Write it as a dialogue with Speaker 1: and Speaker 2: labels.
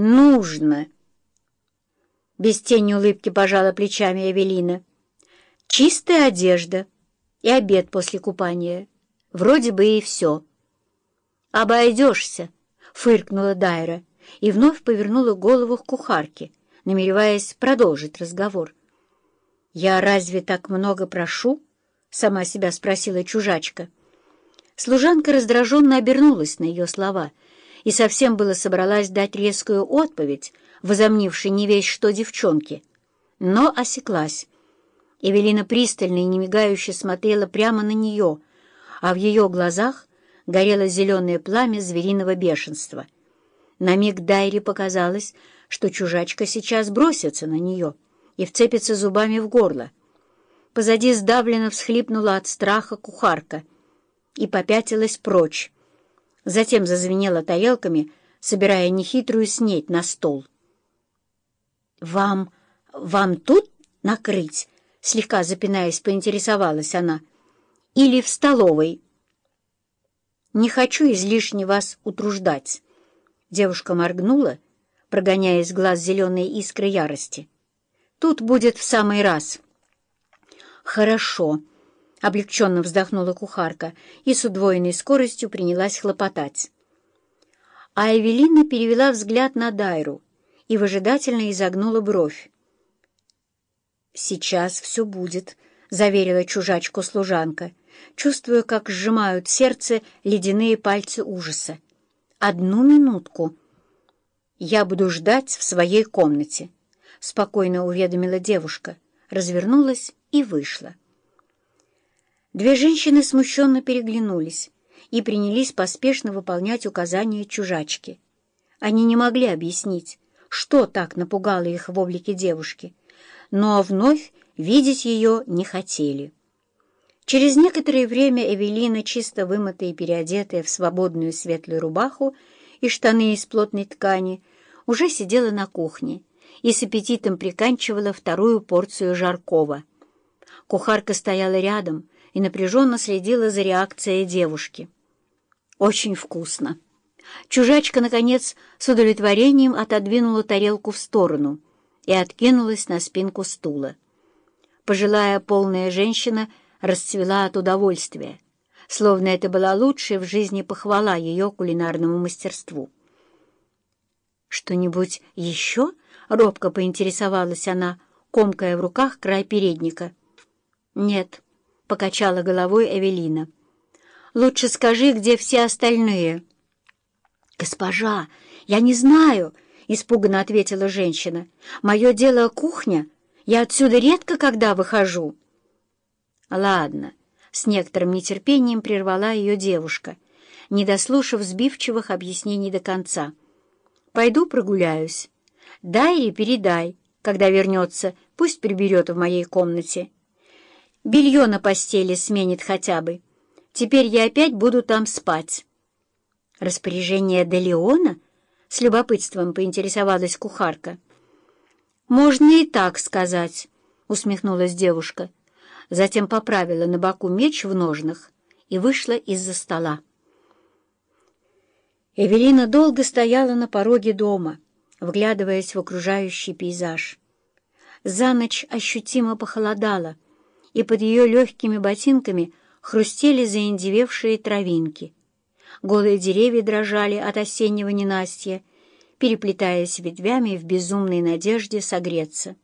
Speaker 1: нужно. Без тени улыбки пожала плечами Эвелина. Чистая одежда и обед после купания. Вроде бы и все. «Обойдешься», — фыркнула Дайра и вновь повернула голову к кухарке, намереваясь продолжить разговор. «Я разве так много прошу?» — сама себя спросила чужачка. Служанка раздраженно обернулась на ее слова и совсем было собралась дать резкую отповедь, возомнившей не весь что девчонке, но осеклась. Эвелина пристально и немигающе смотрела прямо на нее, а в ее глазах горело зеленое пламя звериного бешенства. На миг Дайре показалось, что чужачка сейчас бросится на нее и вцепится зубами в горло. Позади сдавленно всхлипнула от страха кухарка и попятилась прочь. Затем зазвенела тарелками, собирая нехитрую снеть на стол. «Вам... вам тут накрыть?» — слегка запинаясь, поинтересовалась она. «Или в столовой?» «Не хочу излишне вас утруждать». Девушка моргнула, прогоняя из глаз зеленые искры ярости. «Тут будет в самый раз». «Хорошо», — облегченно вздохнула кухарка и с удвоенной скоростью принялась хлопотать. А Эвелина перевела взгляд на Дайру и выжидательно изогнула бровь. «Сейчас все будет», — заверила чужачку служанка, чувствуя, как сжимают сердце ледяные пальцы ужаса. «Одну минутку. Я буду ждать в своей комнате», — спокойно уведомила девушка, развернулась и вышла. Две женщины смущенно переглянулись и принялись поспешно выполнять указания чужачки. Они не могли объяснить, что так напугало их в облике девушки, но вновь видеть ее не хотели. Через некоторое время Эвелина, чисто вымытая и переодетая в свободную светлую рубаху и штаны из плотной ткани, уже сидела на кухне и с аппетитом приканчивала вторую порцию жаркого. Кухарка стояла рядом и напряженно следила за реакцией девушки. «Очень вкусно!» Чужачка, наконец, с удовлетворением отодвинула тарелку в сторону и откинулась на спинку стула. Пожилая полная женщина расцвела от удовольствия, словно это была лучшая в жизни похвала ее кулинарному мастерству. «Что-нибудь еще?» — робко поинтересовалась она, комкая в руках край передника. «Нет», — покачала головой Эвелина. «Лучше скажи, где все остальные». «Госпожа, я не знаю», — испуганно ответила женщина. «Мое дело кухня. Я отсюда редко когда выхожу». «Ладно», — с некоторым нетерпением прервала ее девушка, не дослушав сбивчивых объяснений до конца. «Пойду прогуляюсь. Дай или передай, когда вернется, пусть приберет в моей комнате. Белье на постели сменит хотя бы. Теперь я опять буду там спать». «Распоряжение Делеона?» — с любопытством поинтересовалась кухарка. «Можно и так сказать», — усмехнулась девушка. Затем поправила на боку меч в ножнах и вышла из-за стола. Эвелина долго стояла на пороге дома, вглядываясь в окружающий пейзаж. За ночь ощутимо похолодало, и под ее легкими ботинками хрустели заиндевевшие травинки — Голые деревья дрожали от осеннего ненастья, переплетаясь ветвями в безумной надежде согреться.